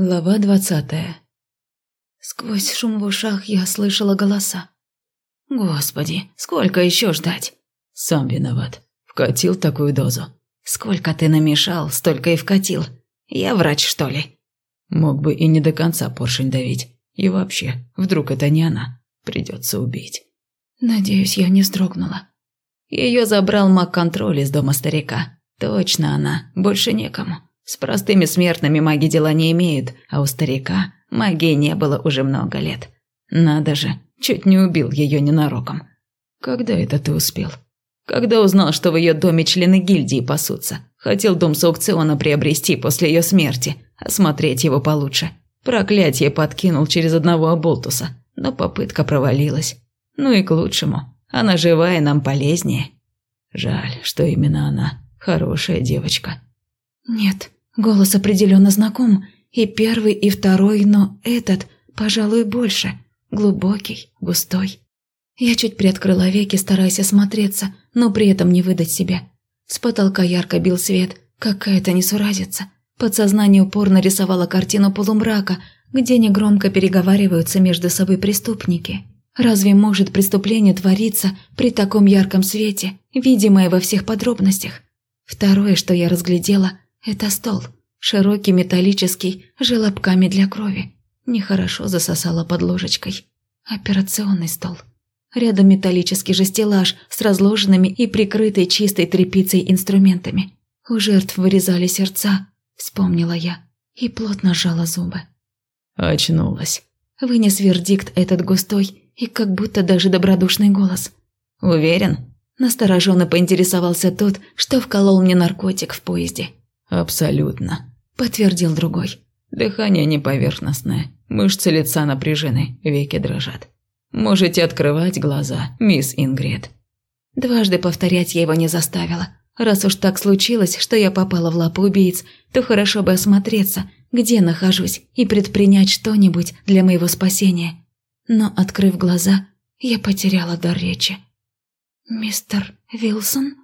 Глава двадцатая. Сквозь шум в ушах я слышала голоса. «Господи, сколько еще ждать?» «Сам виноват. Вкатил такую дозу». «Сколько ты намешал, столько и вкатил. Я врач, что ли?» «Мог бы и не до конца поршень давить. И вообще, вдруг это не она. Придется убить». Надеюсь, я не строгнула. Ее забрал маг-контроль из дома старика. Точно она, больше некому. С простыми смертными маги дела не имеют, а у старика магии не было уже много лет. Надо же, чуть не убил ее ненароком. Когда это ты успел? Когда узнал, что в ее доме члены гильдии пасутся. Хотел дом с аукциона приобрести после ее смерти, осмотреть его получше. Проклятие подкинул через одного оболтуса, но попытка провалилась. Ну и к лучшему. Она живая нам полезнее. Жаль, что именно она. Хорошая девочка. Нет, Голос определенно знаком, и первый, и второй, но этот, пожалуй, больше. Глубокий, густой. Я чуть приоткрыла веки, стараясь осмотреться, но при этом не выдать себя. С потолка ярко бил свет, какая-то несуразица. Подсознание упорно рисовало картину полумрака, где негромко переговариваются между собой преступники. Разве может преступление твориться при таком ярком свете, видимое во всех подробностях? Второе, что я разглядела, это стол. Широкий, металлический, желобками для крови. Нехорошо засосала под ложечкой. Операционный стол. Рядом металлический же стеллаж с разложенными и прикрытой чистой тряпицей инструментами. У жертв вырезали сердца, вспомнила я, и плотно сжала зубы. Очнулась. Вынес вердикт этот густой и как будто даже добродушный голос. «Уверен?» Настороженно поинтересовался тот, что вколол мне наркотик в поезде. «Абсолютно», – подтвердил другой. «Дыхание не поверхностное, мышцы лица напряжены, веки дрожат. Можете открывать глаза, мисс Ингрид». Дважды повторять я его не заставила. Раз уж так случилось, что я попала в лапы убийц, то хорошо бы осмотреться, где нахожусь, и предпринять что-нибудь для моего спасения. Но, открыв глаза, я потеряла дар речи. «Мистер Вилсон?»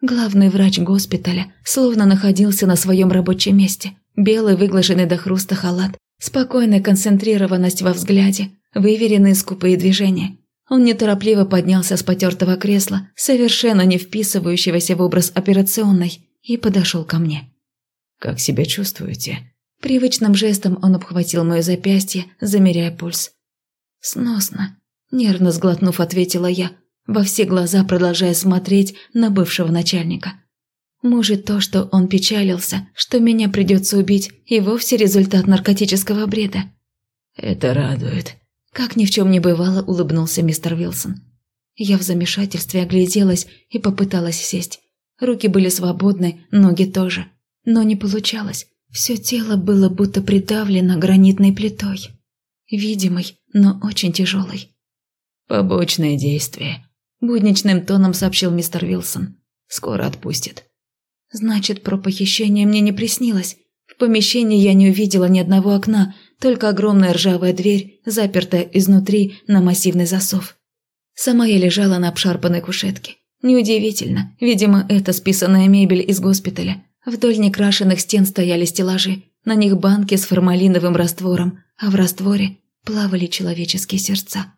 Главный врач госпиталя словно находился на своем рабочем месте. Белый, выглаженный до хруста халат, спокойная концентрированность во взгляде, выверенные скупые движения. Он неторопливо поднялся с потертого кресла, совершенно не вписывающегося в образ операционной, и подошел ко мне. «Как себя чувствуете?» Привычным жестом он обхватил мое запястье, замеряя пульс. «Сносно», – нервно сглотнув, ответила я, во все глаза продолжая смотреть на бывшего начальника. Может, то, что он печалился, что меня придется убить, и вовсе результат наркотического бреда. Это радует. Как ни в чем не бывало, улыбнулся мистер Вилсон. Я в замешательстве огляделась и попыталась сесть. Руки были свободны, ноги тоже. Но не получалось. Все тело было будто придавлено гранитной плитой. Видимой, но очень тяжелой. Побочное действие. Будничным тоном сообщил мистер Вилсон. «Скоро отпустит». «Значит, про похищение мне не приснилось. В помещении я не увидела ни одного окна, только огромная ржавая дверь, запертая изнутри на массивный засов. Сама я лежала на обшарпанной кушетке. Неудивительно, видимо, это списанная мебель из госпиталя. Вдоль некрашенных стен стояли стеллажи, на них банки с формалиновым раствором, а в растворе плавали человеческие сердца.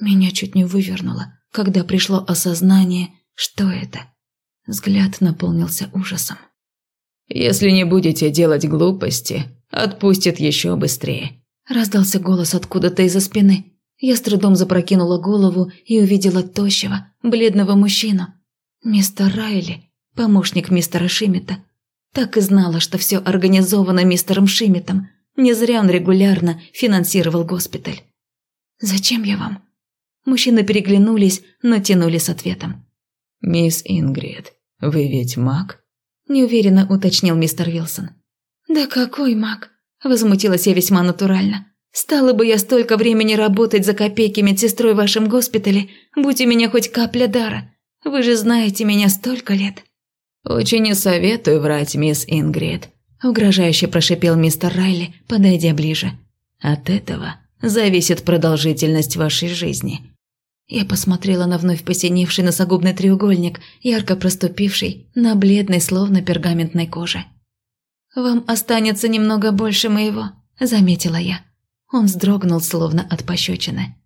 Меня чуть не вывернуло когда пришло осознание, что это. Взгляд наполнился ужасом. «Если не будете делать глупости, отпустит еще быстрее», – раздался голос откуда-то из-за спины. Я с трудом запрокинула голову и увидела тощего, бледного мужчину. Мистер Райли, помощник мистера Шиммета. Так и знала, что все организовано мистером Шимметом. Не зря он регулярно финансировал госпиталь. «Зачем я вам?» Мужчины переглянулись, но тянули с ответом. «Мисс Ингрид, вы ведь маг?» Неуверенно уточнил мистер Вилсон. «Да какой маг?» Возмутилась я весьма натурально. «Стала бы я столько времени работать за копейки медсестрой в вашем госпитале, будь у меня хоть капля дара. Вы же знаете меня столько лет». «Очень не советую врать, мисс Ингрид», – угрожающе прошипел мистер Райли, подойдя ближе. «От этого зависит продолжительность вашей жизни. Я посмотрела на вновь посиневший носогубный треугольник, ярко проступивший на бледной, словно пергаментной коже. «Вам останется немного больше моего. заметила я. Он вздрогнул, словно от пощечины.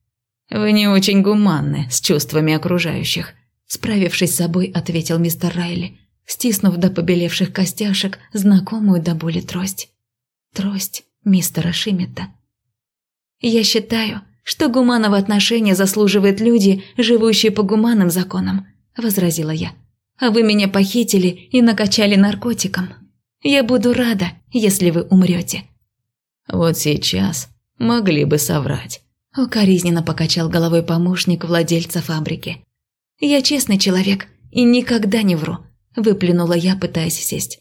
«Вы не очень гуманны с чувствами окружающих», справившись с собой, ответил мистер Райли, стиснув до побелевших костяшек знакомую до боли трость. Трость мистера Шиммета. «Я считаю, что гуманного отношения заслуживают люди, живущие по гуманным законам», – возразила я. «А вы меня похитили и накачали наркотиком. Я буду рада, если вы умрете». «Вот сейчас могли бы соврать», – укоризненно покачал головой помощник владельца фабрики. «Я честный человек и никогда не вру», – выплюнула я, пытаясь сесть.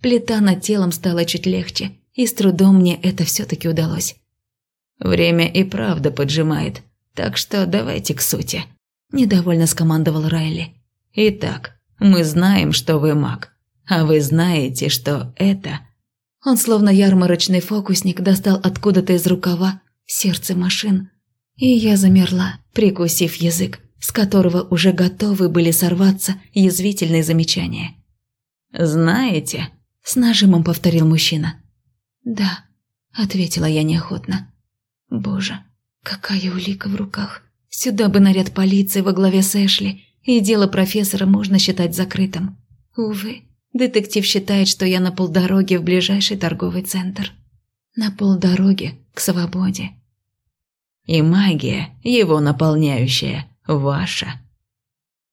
Плита над телом стала чуть легче, и с трудом мне это все-таки удалось. Время и правда поджимает, так что давайте к сути», – недовольно скомандовал Райли. «Итак, мы знаем, что вы маг, а вы знаете, что это...» Он, словно ярмарочный фокусник, достал откуда-то из рукава сердце машин. И я замерла, прикусив язык, с которого уже готовы были сорваться язвительные замечания. «Знаете?» – с нажимом повторил мужчина. «Да», – ответила я неохотно. «Боже, какая улика в руках! Сюда бы наряд полиции во главе с Эшли, и дело профессора можно считать закрытым. Увы, детектив считает, что я на полдороге в ближайший торговый центр. На полдороге к свободе». «И магия, его наполняющая, ваша?»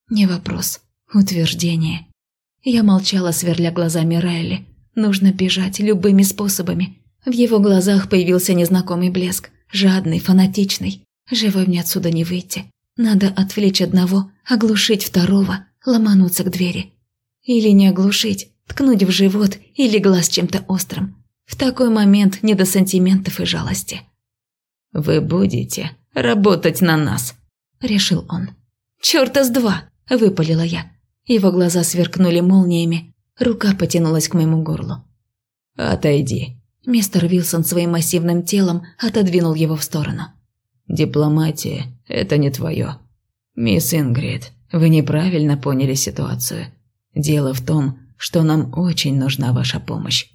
«Не вопрос, утверждение». Я молчала, сверля глазами Райли, Нужно бежать любыми способами. В его глазах появился незнакомый блеск, жадный, фанатичный. Живой мне отсюда не выйти. Надо отвлечь одного, оглушить второго, ломануться к двери. Или не оглушить, ткнуть в живот или глаз чем-то острым. В такой момент не до сантиментов и жалости. «Вы будете работать на нас», – решил он. «Чёрта с два!» – выпалила я. Его глаза сверкнули молниями, Рука потянулась к моему горлу. «Отойди». Мистер Вилсон своим массивным телом отодвинул его в сторону. «Дипломатия – это не твое. Мисс Ингрид, вы неправильно поняли ситуацию. Дело в том, что нам очень нужна ваша помощь».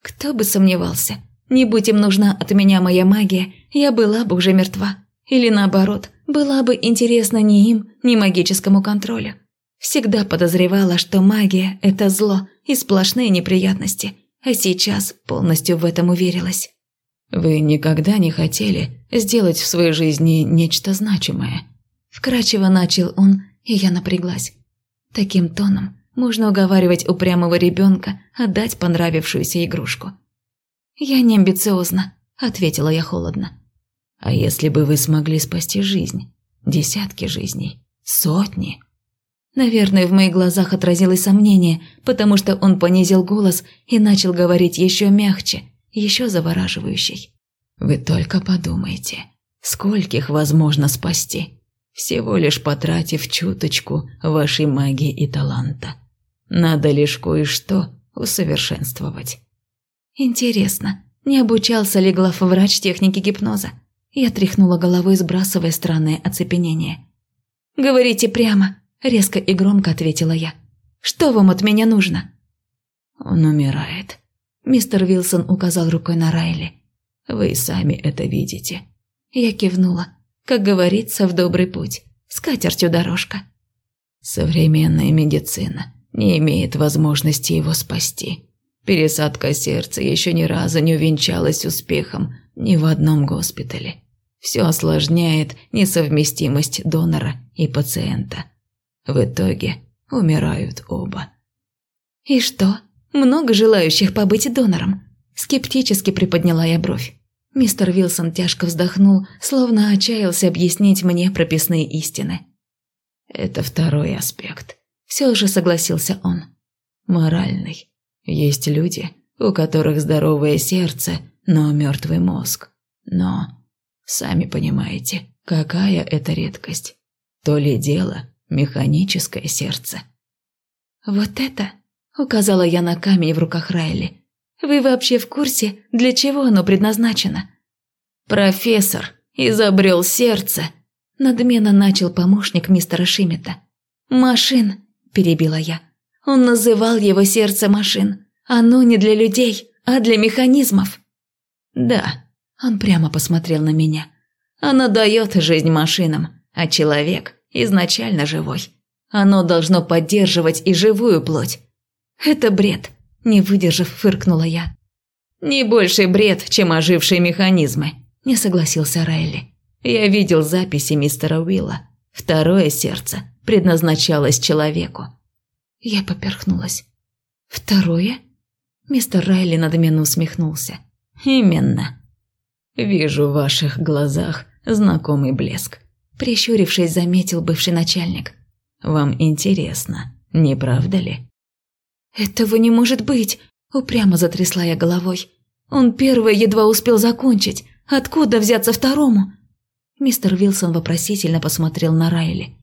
«Кто бы сомневался. Не будь им нужна от меня моя магия, я была бы уже мертва. Или наоборот, была бы интересна ни им, ни магическому контролю. Всегда подозревала, что магия – это зло и сплошные неприятности, а сейчас полностью в этом уверилась. «Вы никогда не хотели сделать в своей жизни нечто значимое?» Вкратчиво начал он, и я напряглась. Таким тоном можно уговаривать упрямого ребенка отдать понравившуюся игрушку. «Я не амбициозна», – ответила я холодно. «А если бы вы смогли спасти жизнь? Десятки жизней? Сотни?» Наверное, в моих глазах отразилось сомнение, потому что он понизил голос и начал говорить еще мягче, еще завораживающий. «Вы только подумайте, скольких возможно спасти, всего лишь потратив чуточку вашей магии и таланта. Надо лишь кое-что усовершенствовать». «Интересно, не обучался ли главврач техники гипноза?» Я тряхнула головой, сбрасывая странное оцепенение. «Говорите прямо», Резко и громко ответила я. «Что вам от меня нужно?» «Он умирает», – мистер Вилсон указал рукой на Райли. «Вы сами это видите». Я кивнула. Как говорится, в добрый путь. С катертью дорожка. Современная медицина не имеет возможности его спасти. Пересадка сердца еще ни разу не увенчалась успехом ни в одном госпитале. Все осложняет несовместимость донора и пациента. В итоге умирают оба. «И что? Много желающих побыть донором?» Скептически приподняла я бровь. Мистер Вилсон тяжко вздохнул, словно отчаялся объяснить мне прописные истины. «Это второй аспект», – все же согласился он. «Моральный. Есть люди, у которых здоровое сердце, но мертвый мозг. Но, сами понимаете, какая это редкость. То ли дело механическое сердце. «Вот это?» – указала я на камень в руках Райли. «Вы вообще в курсе, для чего оно предназначено?» «Профессор изобрел сердце», – надменно начал помощник мистера Шимета. «Машин», – перебила я. «Он называл его сердце машин. Оно не для людей, а для механизмов». Да, он прямо посмотрел на меня. Оно дает жизнь машинам, а человек изначально живой. Оно должно поддерживать и живую плоть. Это бред, не выдержав, фыркнула я. Не больший бред, чем ожившие механизмы, не согласился Райли. Я видел записи мистера Уилла. Второе сердце предназначалось человеку. Я поперхнулась. Второе? Мистер Райли надменно усмехнулся. Именно. Вижу в ваших глазах знакомый блеск. Прищурившись, заметил бывший начальник. Вам интересно, не правда ли? Этого не может быть, упрямо затрясла я головой. Он первый едва успел закончить. Откуда взяться второму? Мистер Вилсон вопросительно посмотрел на Райли.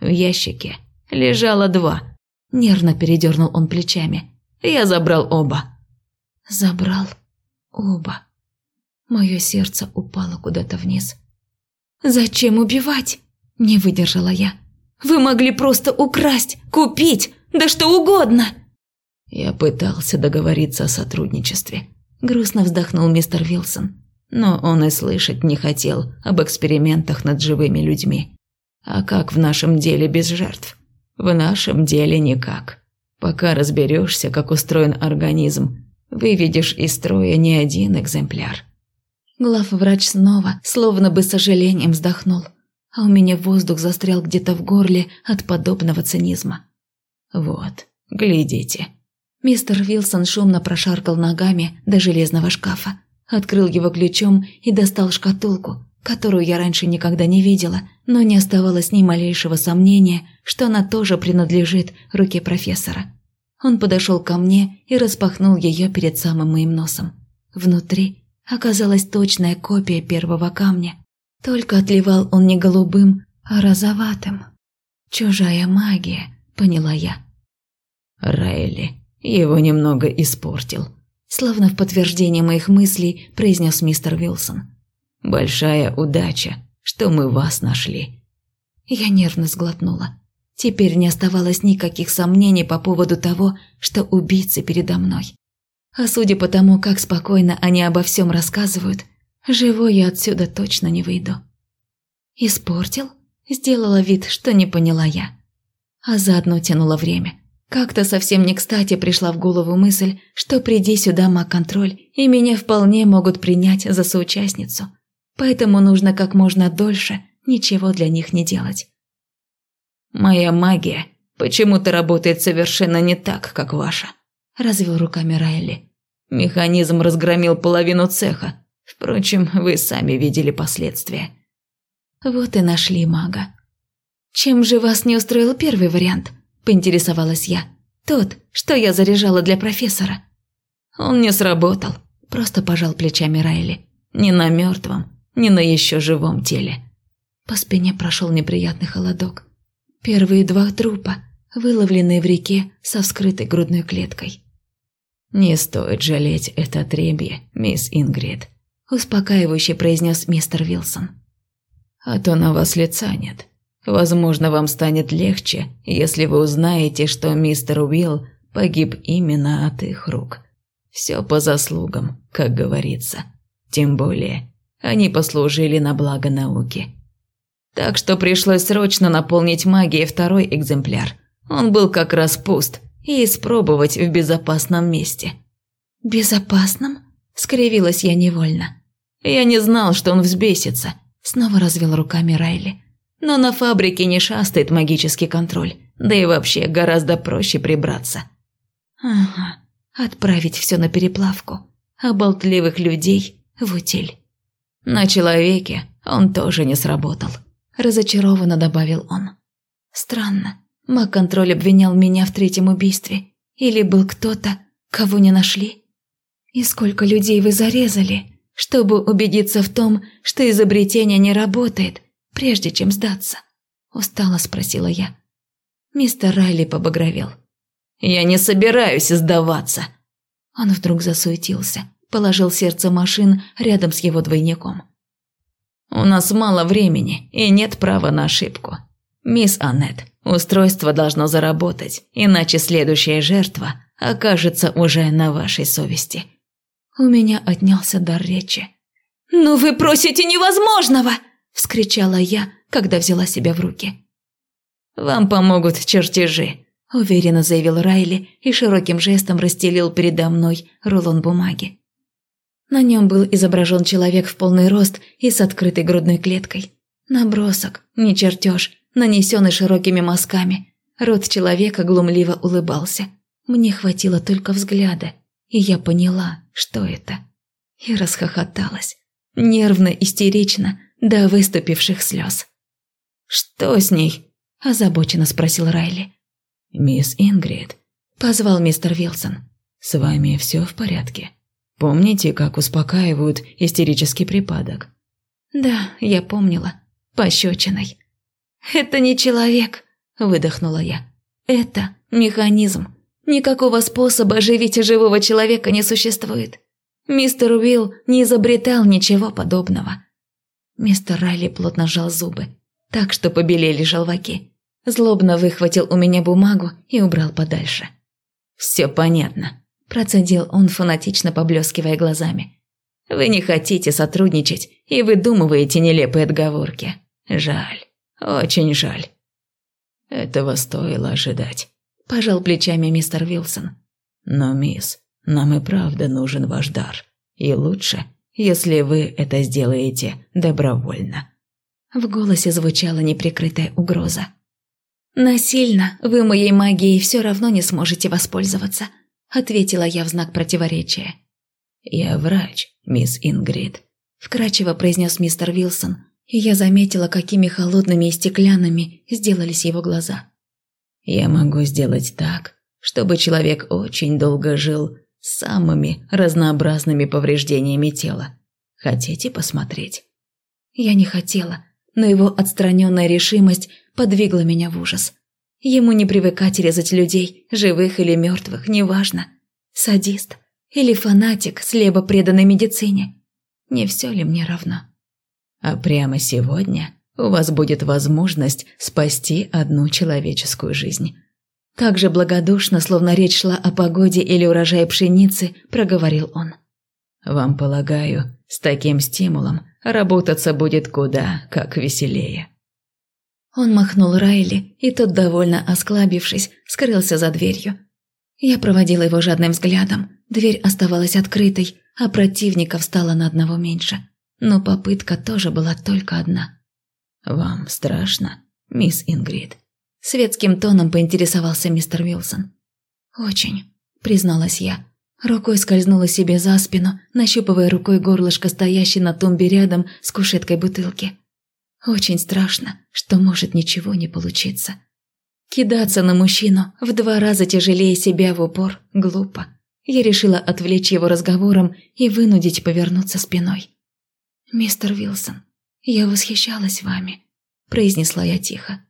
В ящике лежало два. Нервно передернул он плечами. Я забрал оба. Забрал оба. Мое сердце упало куда-то вниз. «Зачем убивать?» – не выдержала я. «Вы могли просто украсть, купить, да что угодно!» Я пытался договориться о сотрудничестве. Грустно вздохнул мистер Вилсон. Но он и слышать не хотел об экспериментах над живыми людьми. А как в нашем деле без жертв? В нашем деле никак. Пока разберешься, как устроен организм, выведешь из строя не один экземпляр. Главврач снова, словно бы с сожалением вздохнул, а у меня воздух застрял где-то в горле от подобного цинизма. Вот, глядите. Мистер Вилсон шумно прошаркал ногами до железного шкафа, открыл его ключом и достал шкатулку, которую я раньше никогда не видела, но не оставалось ни малейшего сомнения, что она тоже принадлежит руке профессора. Он подошел ко мне и распахнул ее перед самым моим носом. Внутри оказалась точная копия первого камня. Только отливал он не голубым, а розоватым. «Чужая магия», — поняла я. Райли его немного испортил. Словно в подтверждение моих мыслей произнес мистер Вилсон. «Большая удача, что мы вас нашли». Я нервно сглотнула. Теперь не оставалось никаких сомнений по поводу того, что убийцы передо мной. А судя по тому, как спокойно они обо всем рассказывают, живой я отсюда точно не выйду. Испортил? Сделала вид, что не поняла я. А заодно тянула время. Как-то совсем не кстати пришла в голову мысль, что приди сюда маг-контроль, и меня вполне могут принять за соучастницу. Поэтому нужно как можно дольше ничего для них не делать. «Моя магия почему-то работает совершенно не так, как ваша», – развел руками Райли. «Механизм разгромил половину цеха. Впрочем, вы сами видели последствия». Вот и нашли мага. «Чем же вас не устроил первый вариант?» – поинтересовалась я. «Тот, что я заряжала для профессора». «Он не сработал», – просто пожал плечами Райли. «Ни на мертвом, ни на еще живом теле». По спине прошел неприятный холодок. Первые два трупа, выловленные в реке со вскрытой грудной клеткой. «Не стоит жалеть это отребье, мисс Ингрид», – успокаивающе произнес мистер Вилсон. «А то на вас лица нет. Возможно, вам станет легче, если вы узнаете, что мистер Уилл погиб именно от их рук. Все по заслугам, как говорится. Тем более, они послужили на благо науки». Так что пришлось срочно наполнить магией второй экземпляр. Он был как раз пуст, и испробовать в безопасном месте. «Безопасном?» – скривилась я невольно. «Я не знал, что он взбесится», – снова развел руками Райли. «Но на фабрике не шастает магический контроль, да и вообще гораздо проще прибраться». «Ага, отправить все на переплавку, а болтливых людей в утиль». На человеке он тоже не сработал. Разочарованно добавил он. Странно. Маг-контроль обвинял меня в третьем убийстве. Или был кто-то, кого не нашли? И сколько людей вы зарезали, чтобы убедиться в том, что изобретение не работает, прежде чем сдаться? Устало спросила я. Мистер Райли побагровел. «Я не собираюсь сдаваться!» Он вдруг засуетился, положил сердце машин рядом с его двойником. У нас мало времени и нет права на ошибку. Мисс Аннет, устройство должно заработать, иначе следующая жертва окажется уже на вашей совести. У меня отнялся дар речи. «Ну вы просите невозможного!» – вскричала я, когда взяла себя в руки. «Вам помогут чертежи», – уверенно заявил Райли и широким жестом расстелил передо мной рулон бумаги. На нем был изображен человек в полный рост и с открытой грудной клеткой. Набросок, не чертеж, нанесенный широкими мазками. Рот человека глумливо улыбался. Мне хватило только взгляда, и я поняла, что это. И расхохоталась. Нервно, истерично, до выступивших слез. «Что с ней?» – озабоченно спросил Райли. «Мисс Ингрид», – позвал мистер Вилсон. «С вами все в порядке? Помните, как успокаивают истерический припадок?» «Да, я помнила. Пощечиной». «Это не человек», – выдохнула я. «Это механизм. Никакого способа оживить живого человека не существует. Мистер Уилл не изобретал ничего подобного». Мистер Райли плотно сжал зубы, так что побелели желваки. Злобно выхватил у меня бумагу и убрал подальше. «Все понятно», – процедил он, фанатично поблескивая глазами. «Вы не хотите сотрудничать и выдумываете нелепые отговорки. Жаль, очень жаль». «Этого стоило ожидать», – пожал плечами мистер Вилсон. «Но, мисс, нам и правда нужен ваш дар. И лучше, если вы это сделаете добровольно». В голосе звучала неприкрытая угроза. «Насильно вы моей магией все равно не сможете воспользоваться», ответила я в знак противоречия. «Я врач, мисс Ингрид», вкрадчиво произнес мистер Вилсон, и я заметила, какими холодными и стеклянными сделались его глаза. «Я могу сделать так, чтобы человек очень долго жил с самыми разнообразными повреждениями тела. Хотите посмотреть?» Я не хотела, но его отстраненная решимость подвигла меня в ужас. Ему не привыкать резать людей, живых или мертвых, неважно. Садист или фанатик, слепо преданной медицине. Не все ли мне равно? А прямо сегодня у вас будет возможность спасти одну человеческую жизнь. Так же благодушно, словно речь шла о погоде или урожае пшеницы, проговорил он. Вам, полагаю, с таким стимулом работаться будет куда как веселее. Он махнул Райли, и тот, довольно осклабившись, скрылся за дверью. Я проводила его жадным взглядом. Дверь оставалась открытой, а противников стало на одного меньше. Но попытка тоже была только одна. «Вам страшно, мисс Ингрид?» Светским тоном поинтересовался мистер Вилсон. «Очень», — призналась я. Рукой скользнула себе за спину, нащупывая рукой горлышко стоящей на тумбе рядом с кушеткой бутылки. Очень страшно, что может ничего не получиться. Кидаться на мужчину в два раза тяжелее себя в упор глупо. Я решила отвлечь его разговором и вынудить повернуться спиной. «Мистер Вилсон, я восхищалась вами», – произнесла я тихо.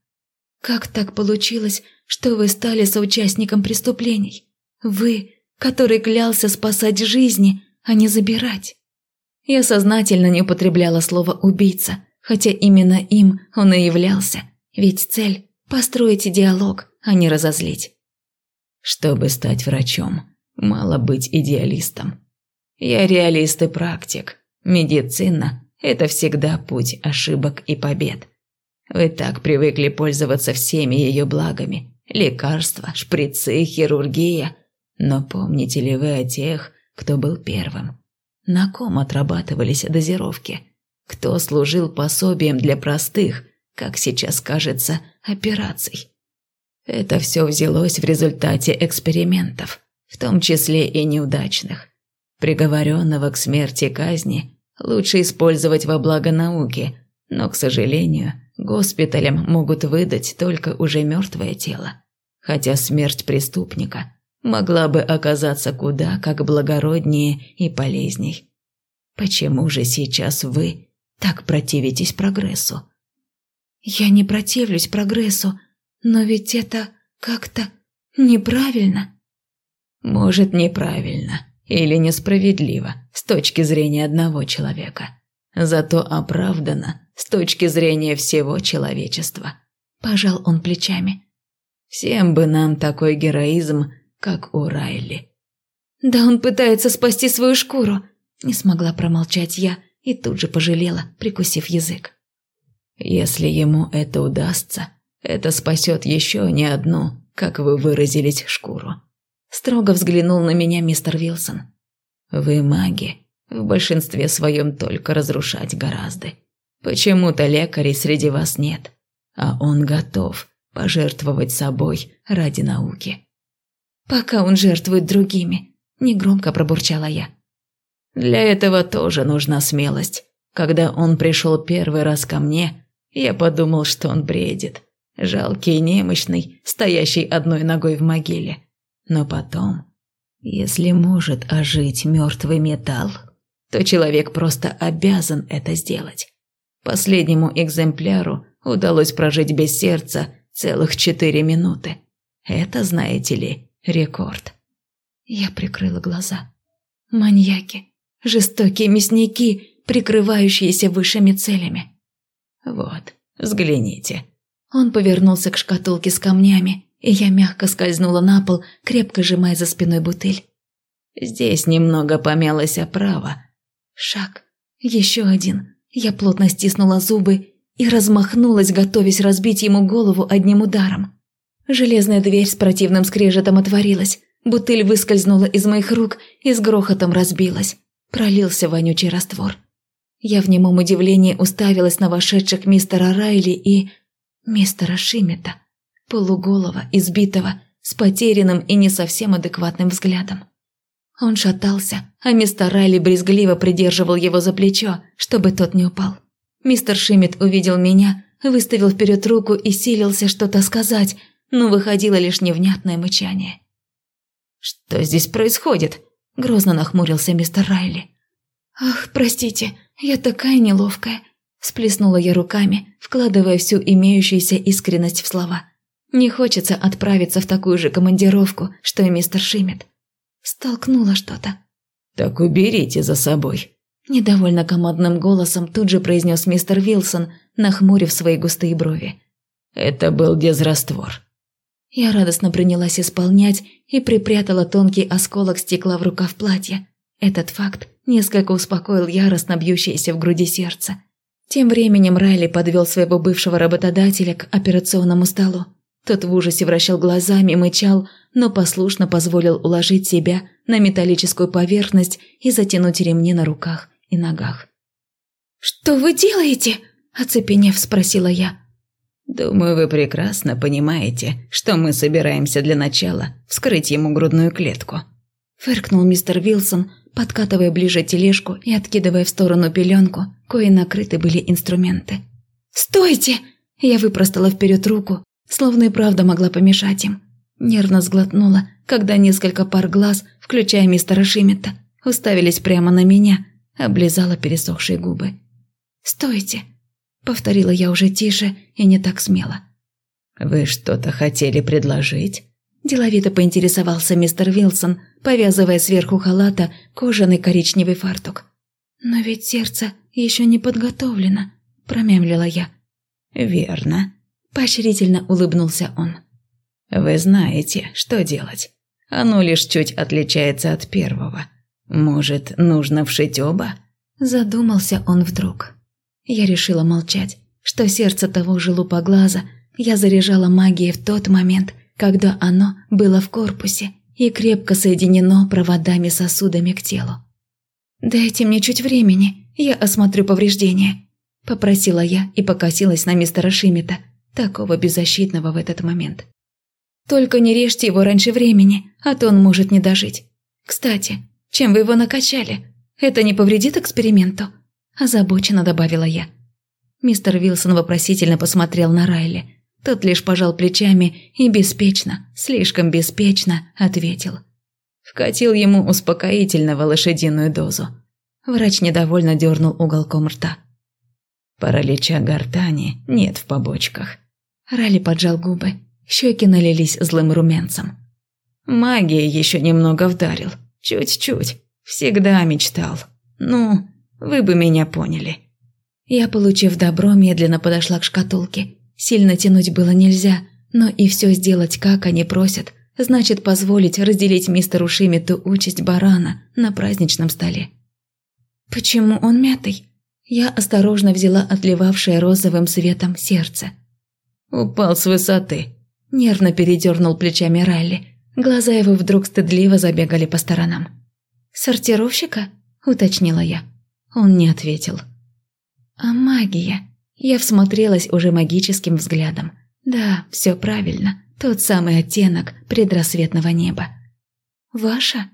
«Как так получилось, что вы стали соучастником преступлений? Вы, который клялся спасать жизни, а не забирать». Я сознательно не употребляла слово «убийца», хотя именно им он и являлся, ведь цель – построить диалог, а не разозлить. Чтобы стать врачом, мало быть идеалистом. Я реалист и практик. Медицина – это всегда путь ошибок и побед. Вы так привыкли пользоваться всеми ее благами – лекарства, шприцы, хирургия. Но помните ли вы о тех, кто был первым? На ком отрабатывались дозировки – кто служил пособием для простых, как сейчас кажется, операций. Это все взялось в результате экспериментов, в том числе и неудачных. Приговоренного к смерти казни лучше использовать во благо науки, но, к сожалению, госпиталям могут выдать только уже мертвое тело. Хотя смерть преступника могла бы оказаться куда как благороднее и полезней. Почему же сейчас вы так противитесь прогрессу? Я не противлюсь прогрессу, но ведь это как-то неправильно. Может, неправильно или несправедливо с точки зрения одного человека. Зато оправдано с точки зрения всего человечества. Пожал он плечами. Всем бы нам такой героизм, как у Райли. Да он пытается спасти свою шкуру. Не смогла промолчать я и тут же пожалела, прикусив язык. Если ему это удастся, это спасет еще не одну, как вы выразились, шкуру. Строго взглянул на меня мистер Вилсон. Вы маги, в большинстве своем только разрушать гораздо. Почему-то лекарей среди вас нет, а он готов пожертвовать собой ради науки. Пока он жертвует другими, негромко пробурчала я. Для этого тоже нужна смелость. Когда он пришел первый раз ко мне, я подумал, что он бредит. Жалкий и немощный, стоящий одной ногой в могиле. Но потом, если может ожить мертвый металл, то человек просто обязан это сделать. Последнему экземпляру удалось прожить без сердца целых четыре минуты. Это, знаете ли, рекорд. Я прикрыла глаза. Маньяки, жестокие мясники, прикрывающиеся высшими целями. Вот, взгляните. Он повернулся к шкатулке с камнями, и я мягко скользнула на пол, крепко сжимая за спиной бутыль. Здесь немного помялась оправа. Шаг. Еще один. Я плотно стиснула зубы и размахнулась, готовясь разбить ему голову одним ударом. Железная дверь с противным скрежетом отворилась. Бутыль выскользнула из моих рук и с грохотом разбилась. Пролился вонючий раствор. Я в немом удивлении уставилась на вошедших мистера Райли и... мистера Шимета, полуголого, избитого, с потерянным и не совсем адекватным взглядом. Он шатался, а мистер Райли брезгливо придерживал его за плечо, чтобы тот не упал. Мистер Шимит увидел меня, выставил вперед руку и силился что-то сказать, но выходило лишь невнятное мычание. «Что здесь происходит?» – грозно нахмурился мистер Райли. «Ах, простите, я такая неловкая», – сплеснула я руками, вкладывая всю имеющуюся искренность в слова. «Не хочется отправиться в такую же командировку, что и мистер Шимит. Столкнула что-то. «Так уберите за собой», – недовольно командным голосом тут же произнес мистер Вилсон, нахмурив свои густые брови. «Это был дезраствор». Я радостно принялась исполнять и припрятала тонкий осколок стекла в рукав платья. Этот факт несколько успокоил яростно бьющееся в груди сердце. Тем временем Райли подвел своего бывшего работодателя к операционному столу. Тот в ужасе вращал глазами, мычал, но послушно позволил уложить себя на металлическую поверхность и затянуть ремни на руках и ногах. «Что вы делаете?» – оцепенев спросила я. «Думаю, вы прекрасно понимаете, что мы собираемся для начала вскрыть ему грудную клетку», – фыркнул мистер Вилсон, подкатывая ближе тележку и откидывая в сторону пеленку, кое накрыты были инструменты. «Стойте!» Я выпростала вперед руку, словно и правда могла помешать им. Нервно сглотнула, когда несколько пар глаз, включая мистера Шиммета, уставились прямо на меня, облизала пересохшие губы. «Стойте!» — повторила я уже тише и не так смело. «Вы что-то хотели предложить?» Деловито поинтересовался мистер Вилсон, повязывая сверху халата кожаный коричневый фартук. «Но ведь сердце еще не подготовлено», — промямлила я. «Верно», Поощрительно улыбнулся он. «Вы знаете, что делать. Оно лишь чуть отличается от первого. Может, нужно вшить оба?» Задумался он вдруг. Я решила молчать, что сердце того же лупоглаза я заряжала магией в тот момент, когда оно было в корпусе и крепко соединено проводами-сосудами к телу. «Дайте мне чуть времени, я осмотрю повреждения», – попросила я и покосилась на мистера Шимита – такого беззащитного в этот момент. Только не режьте его раньше времени, а то он может не дожить. Кстати, чем вы его накачали? Это не повредит эксперименту?» Озабоченно добавила я. Мистер Вилсон вопросительно посмотрел на Райли. Тот лишь пожал плечами и беспечно, слишком беспечно ответил. Вкатил ему успокоительного лошадиную дозу. Врач недовольно дернул уголком рта. Паралича гортани нет в побочках. Ралли поджал губы. Щеки налились злым румянцем. Магия еще немного вдарил. Чуть-чуть. Всегда мечтал. Ну, вы бы меня поняли. Я, получив добро, медленно подошла к шкатулке. Сильно тянуть было нельзя, но и все сделать, как они просят, значит позволить разделить мистеру Шимиту участь барана на праздничном столе. Почему он мятый? Я осторожно взяла отливавшее розовым светом сердце. Упал с высоты. Нервно передернул плечами Райли. Глаза его вдруг стыдливо забегали по сторонам. «Сортировщика?» – уточнила я. Он не ответил. «А магия?» Я всмотрелась уже магическим взглядом. «Да, все правильно. Тот самый оттенок предрассветного неба». «Ваша?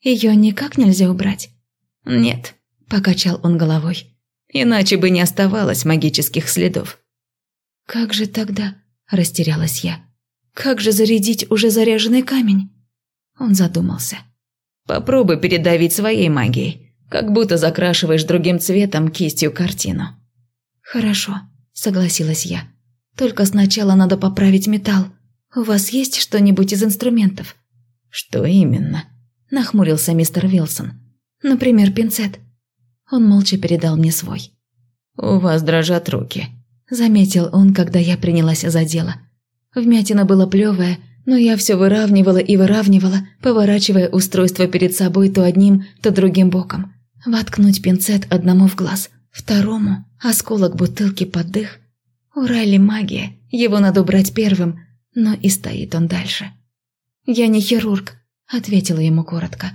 Ее никак нельзя убрать?» «Нет», – покачал он головой. «Иначе бы не оставалось магических следов». «Как же тогда?» – растерялась я. «Как же зарядить уже заряженный камень?» Он задумался. Попробуй передавить своей магией, как будто закрашиваешь другим цветом кистью картину». «Хорошо», – согласилась я. «Только сначала надо поправить металл. У вас есть что-нибудь из инструментов?» «Что именно?» – нахмурился мистер Вилсон. «Например, пинцет». Он молча передал мне свой. «У вас дрожат руки», – заметил он, когда я принялась за дело. Вмятина была плевая, но я все выравнивала и выравнивала, поворачивая устройство перед собой то одним, то другим боком. Воткнуть пинцет одному в глаз, второму – осколок бутылки под дых. У Райли магия, его надо убрать первым, но и стоит он дальше. «Я не хирург», – ответила ему коротко.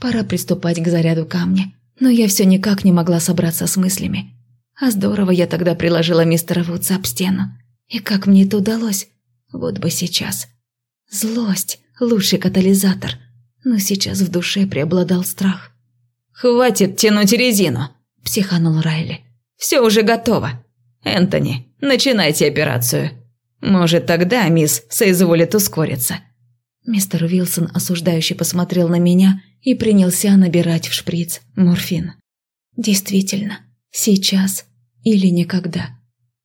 «Пора приступать к заряду камня, но я все никак не могла собраться с мыслями. А здорово я тогда приложила мистера Вудса об стену. И как мне это удалось? Вот бы сейчас». Злость – лучший катализатор, но сейчас в душе преобладал страх. «Хватит тянуть резину!» – психанул Райли. «Все уже готово. Энтони, начинайте операцию. Может, тогда мисс соизволит ускориться». Мистер Уилсон осуждающе посмотрел на меня и принялся набирать в шприц морфин. Действительно, сейчас или никогда.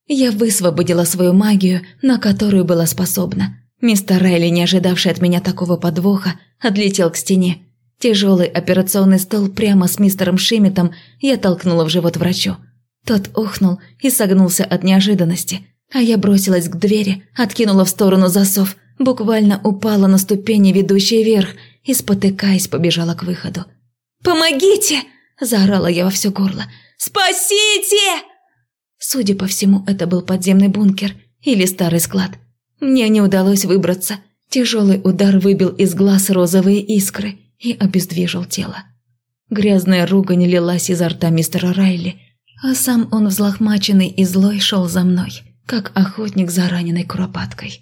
Я высвободила свою магию, на которую была способна – Мистер Райли, не ожидавший от меня такого подвоха, отлетел к стене. Тяжелый операционный стол прямо с мистером Шимитом я толкнула в живот врачу. Тот охнул и согнулся от неожиданности, а я бросилась к двери, откинула в сторону засов, буквально упала на ступени, ведущие вверх, и, спотыкаясь, побежала к выходу. «Помогите!» – заорала я во все горло. «Спасите!» Судя по всему, это был подземный бункер или старый склад – мне не удалось выбраться. Тяжелый удар выбил из глаз розовые искры и обездвижил тело. Грязная ругань лилась изо рта мистера Райли, а сам он взлохмаченный и злой шел за мной, как охотник за раненой куропаткой.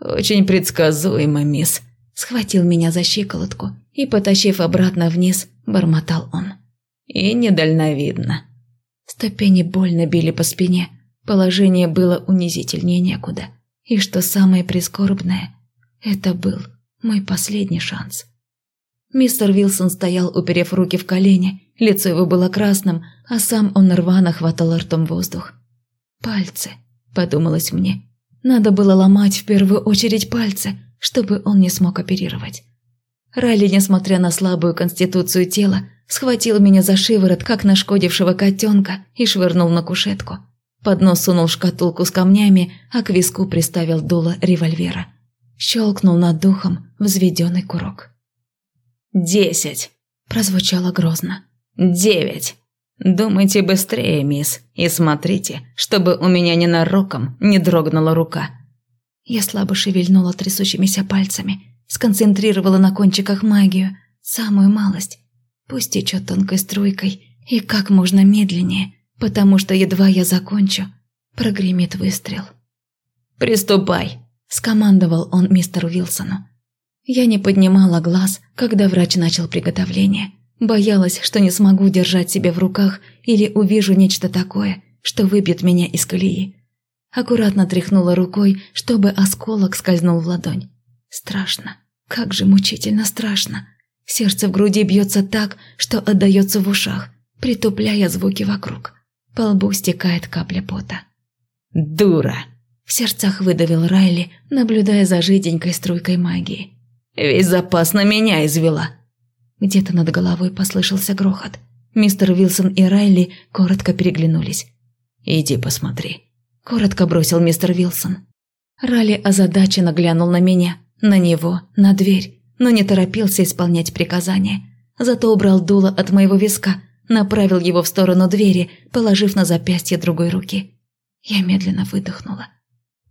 «Очень предсказуемо, мисс», – схватил меня за щиколотку и, потащив обратно вниз, бормотал он. «И недальновидно». Ступени больно били по спине, положение было унизительнее некуда. И что самое прискорбное, это был мой последний шанс. Мистер Вилсон стоял, уперев руки в колени, лицо его было красным, а сам он рвано хватал ртом воздух. «Пальцы», – подумалось мне. Надо было ломать в первую очередь пальцы, чтобы он не смог оперировать. Райли, несмотря на слабую конституцию тела, схватил меня за шиворот, как нашкодившего котенка, и швырнул на кушетку. Под нос сунул шкатулку с камнями, а к виску приставил дуло револьвера. Щелкнул над духом взведенный курок. «Десять!» – прозвучало грозно. «Девять!» «Думайте быстрее, мисс, и смотрите, чтобы у меня ненароком не дрогнула рука». Я слабо шевельнула трясущимися пальцами, сконцентрировала на кончиках магию, самую малость. Пусть течет тонкой струйкой и как можно медленнее, потому что едва я закончу, прогремит выстрел. «Приступай!» – скомандовал он мистеру Вилсону. Я не поднимала глаз, когда врач начал приготовление. Боялась, что не смогу держать себя в руках или увижу нечто такое, что выбьет меня из колеи. Аккуратно тряхнула рукой, чтобы осколок скользнул в ладонь. Страшно. Как же мучительно страшно. Сердце в груди бьется так, что отдается в ушах, притупляя звуки вокруг. По лбу стекает капля пота. «Дура!» – в сердцах выдавил Райли, наблюдая за жиденькой струйкой магии. «Весь запас на меня извела!» Где-то над головой послышался грохот. Мистер Вилсон и Райли коротко переглянулись. «Иди посмотри», – коротко бросил мистер Вилсон. Райли озадаченно глянул на меня, На него, на дверь, но не торопился исполнять приказания. Зато убрал дуло от моего виска, направил его в сторону двери, положив на запястье другой руки. Я медленно выдохнула.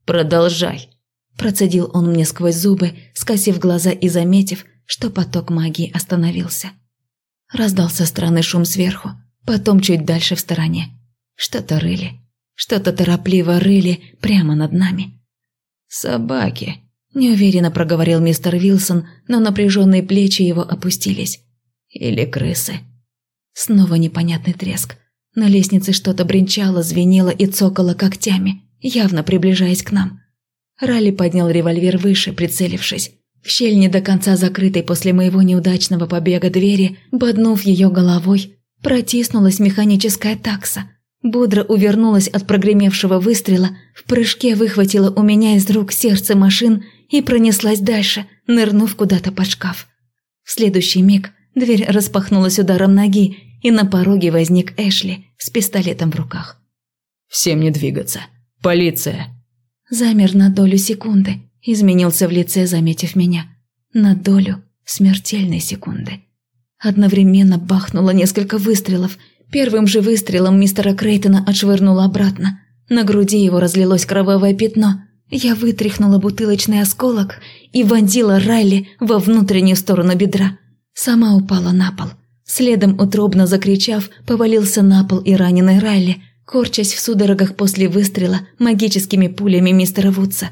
«Продолжай», – процедил он мне сквозь зубы, скосив глаза и заметив, что поток магии остановился. Раздался странный шум сверху, потом чуть дальше в стороне. Что-то рыли, что-то торопливо рыли прямо над нами. «Собаки», – неуверенно проговорил мистер Вилсон, но напряженные плечи его опустились. «Или крысы». Снова непонятный треск. На лестнице что-то бренчало, звенело и цокало когтями, явно приближаясь к нам. Ралли поднял револьвер выше, прицелившись. В щель не до конца закрытой после моего неудачного побега двери, боднув ее головой, протиснулась механическая такса. Бодро увернулась от прогремевшего выстрела, в прыжке выхватила у меня из рук сердце машин и пронеслась дальше, нырнув куда-то под шкаф. В следующий миг дверь распахнулась ударом ноги, и на пороге возник Эшли с пистолетом в руках. «Всем не двигаться. Полиция!» Замер на долю секунды, изменился в лице, заметив меня. На долю смертельной секунды. Одновременно бахнуло несколько выстрелов. Первым же выстрелом мистера Крейтона отшвырнуло обратно. На груди его разлилось кровавое пятно. Я вытряхнула бутылочный осколок и вонзила Райли во внутреннюю сторону бедра. Сама упала на пол. Следом, утробно закричав, повалился на пол и раненый Райли, корчась в судорогах после выстрела магическими пулями мистера Вудса.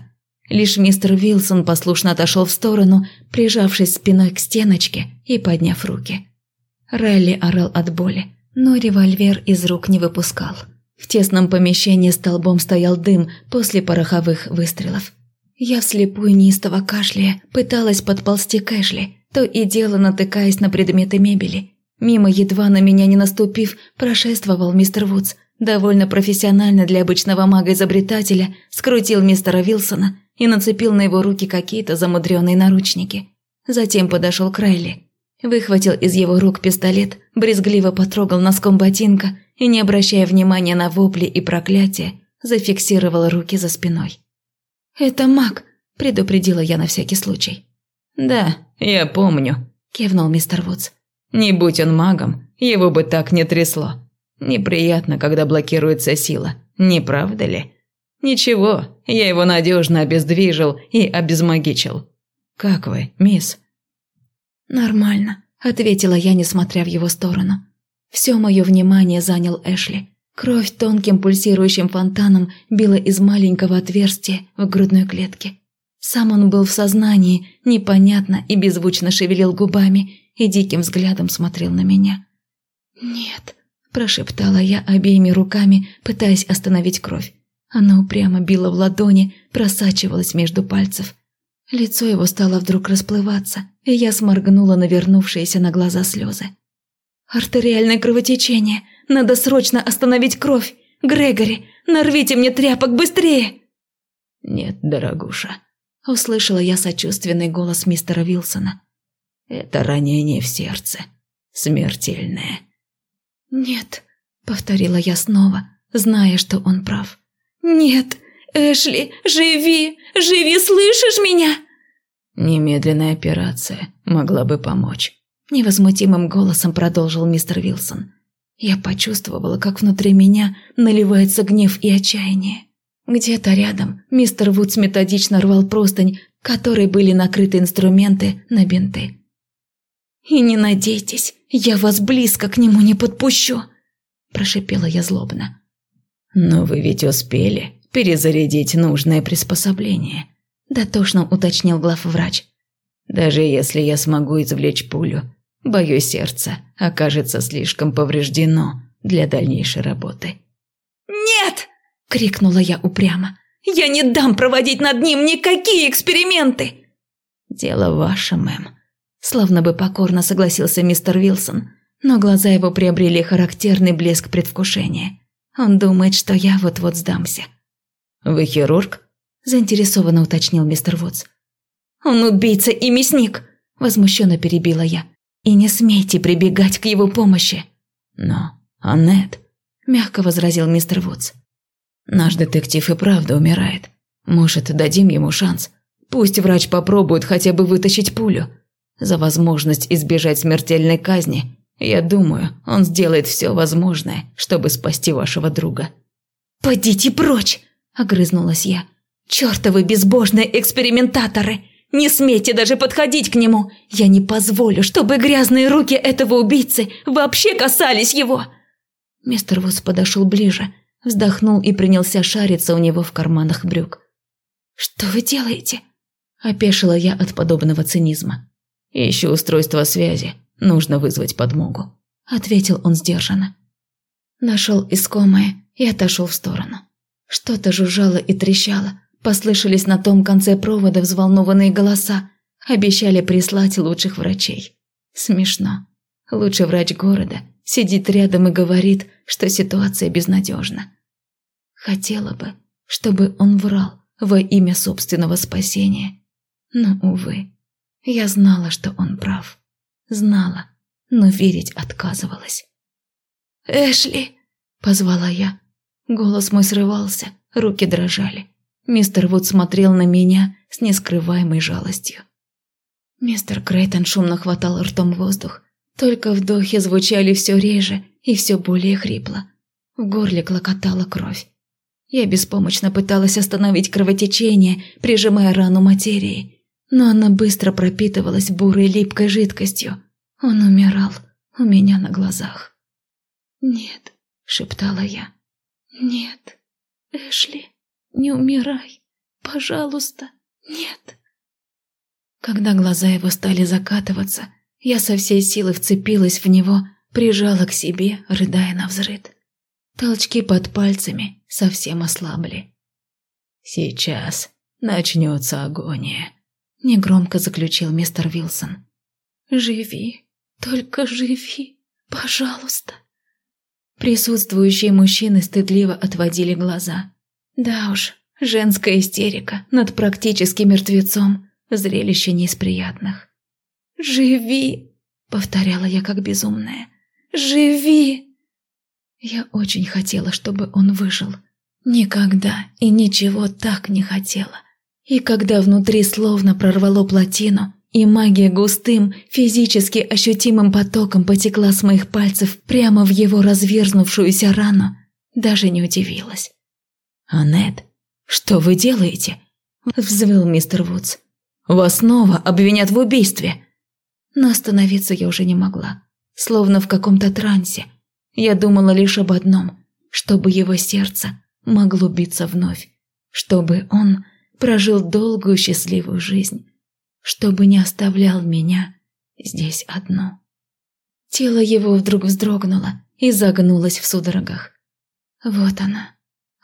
Лишь мистер Вилсон послушно отошел в сторону, прижавшись спиной к стеночке и подняв руки. Райли орал от боли, но револьвер из рук не выпускал. В тесном помещении столбом стоял дым после пороховых выстрелов. Я вслепую неистово кашляя пыталась подползти к Эшли, то и дело натыкаясь на предметы мебели. Мимо, едва на меня не наступив, прошествовал мистер Вудс, довольно профессионально для обычного мага-изобретателя, скрутил мистера Вилсона и нацепил на его руки какие-то замудренные наручники. Затем подошел к Райли, выхватил из его рук пистолет, брезгливо потрогал носком ботинка и, не обращая внимания на вопли и проклятия, зафиксировал руки за спиной. «Это маг», – предупредила я на всякий случай. «Да, я помню», – кивнул мистер Вудс. «Не будь он магом, его бы так не трясло. Неприятно, когда блокируется сила, не правда ли? Ничего, я его надежно обездвижил и обезмагичил. Как вы, мисс? Нормально, ответила я, несмотря в его сторону. Все мое внимание занял Эшли. Кровь тонким пульсирующим фонтаном била из маленького отверстия в грудной клетке. Сам он был в сознании, непонятно и беззвучно шевелил губами и диким взглядом смотрел на меня. «Нет», прошептала я обеими руками, пытаясь остановить кровь. Она упрямо била в ладони, просачивалась между пальцев. Лицо его стало вдруг расплываться, и я сморгнула навернувшиеся на глаза слезы. «Артериальное кровотечение! Надо срочно остановить кровь! Грегори, нарвите мне тряпок быстрее!» «Нет, дорогуша», – услышала я сочувственный голос мистера Вилсона. «Это ранение в сердце. Смертельное. «Нет», — повторила я снова, зная, что он прав. «Нет, Эшли, живи! Живи, слышишь меня?» «Немедленная операция могла бы помочь», — невозмутимым голосом продолжил мистер Вилсон. Я почувствовала, как внутри меня наливается гнев и отчаяние. Где-то рядом мистер Вудс методично рвал простынь, которой были накрыты инструменты на бинты. «И не надейтесь, я вас близко к нему не подпущу!» Прошипела я злобно. «Но вы ведь успели перезарядить нужное приспособление», дотошно уточнил главврач. «Даже если я смогу извлечь пулю, боюсь, сердце окажется слишком повреждено для дальнейшей работы». «Нет!» – крикнула я упрямо. «Я не дам проводить над ним никакие эксперименты!» «Дело ваше, мэм», Словно бы покорно согласился мистер Вилсон, но глаза его приобрели характерный блеск предвкушения. Он думает, что я вот-вот сдамся. «Вы хирург?» – заинтересованно уточнил мистер Вудс. «Он убийца и мясник!» – возмущенно перебила я. «И не смейте прибегать к его помощи!» «Но, Аннет!» – мягко возразил мистер Вудс. «Наш детектив и правда умирает. Может, дадим ему шанс? Пусть врач попробует хотя бы вытащить пулю. За возможность избежать смертельной казни, я думаю, он сделает все возможное, чтобы спасти вашего друга». «Подите прочь!» – огрызнулась я. «Чертовы безбожные экспериментаторы! Не смейте даже подходить к нему! Я не позволю, чтобы грязные руки этого убийцы вообще касались его!» Мистер Вудс подошел ближе, вздохнул и принялся шариться у него в карманах брюк. «Что вы делаете?» – опешила я от подобного цинизма. «Ищу устройство связи. Нужно вызвать подмогу», – ответил он сдержанно. Нашел искомое и отошел в сторону. Что-то жужжало и трещало, послышались на том конце провода взволнованные голоса, обещали прислать лучших врачей. Смешно. Лучший врач города сидит рядом и говорит, что ситуация безнадежна. Хотела бы, чтобы он врал во имя собственного спасения. Но, увы, я знала, что он прав. Знала, но верить отказывалась. «Эшли!» – позвала я. Голос мой срывался, руки дрожали. Мистер Вуд смотрел на меня с нескрываемой жалостью. Мистер Крейтон шумно хватал ртом воздух. Только вдохи звучали все реже и все более хрипло. В горле клокотала кровь. Я беспомощно пыталась остановить кровотечение, прижимая рану материи, но она быстро пропитывалась бурой липкой жидкостью. Он умирал у меня на глазах. «Нет», — шептала я, — «нет, Эшли, не умирай, пожалуйста, нет». Когда глаза его стали закатываться, я со всей силы вцепилась в него, прижала к себе, рыдая на взрыд. Толчки под пальцами совсем ослабли. «Сейчас начнется агония», — негромко заключил мистер Вилсон. «Живи, только живи, пожалуйста». Присутствующие мужчины стыдливо отводили глаза. Да уж, женская истерика над практически мертвецом – зрелище не из приятных. «Живи!» – повторяла я как безумная. «Живи!» Я очень хотела, чтобы он выжил. Никогда и ничего так не хотела. И когда внутри словно прорвало плотину, и магия густым, физически ощутимым потоком потекла с моих пальцев прямо в его разверзнувшуюся рану, даже не удивилась. «Аннет, что вы делаете?» – взвыл мистер Вудс. «Вас снова обвинят в убийстве!» Но остановиться я уже не могла. Словно в каком-то трансе. Я думала лишь об одном – чтобы его сердце могло биться вновь. Чтобы он прожил долгую счастливую жизнь. Чтобы не оставлял меня здесь одну. Тело его вдруг вздрогнуло и загнулось в судорогах. Вот она,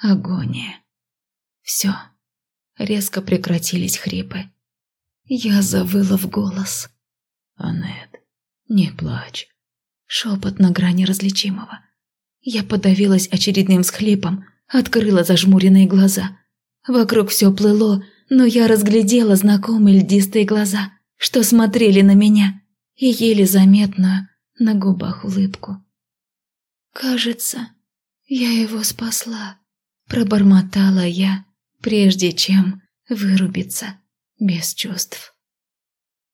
агония. Все. Резко прекратились хрипы. Я завыла в голос. «Аннет, не плачь». Шепот на грани различимого. Я подавилась очередным схлипом, открыла зажмуренные глаза. Вокруг все плыло, но я разглядела знакомые льдистые глаза, что смотрели на меня, и еле заметную на губах улыбку. «Кажется, я его спасла», – пробормотала я, прежде чем вырубиться без чувств.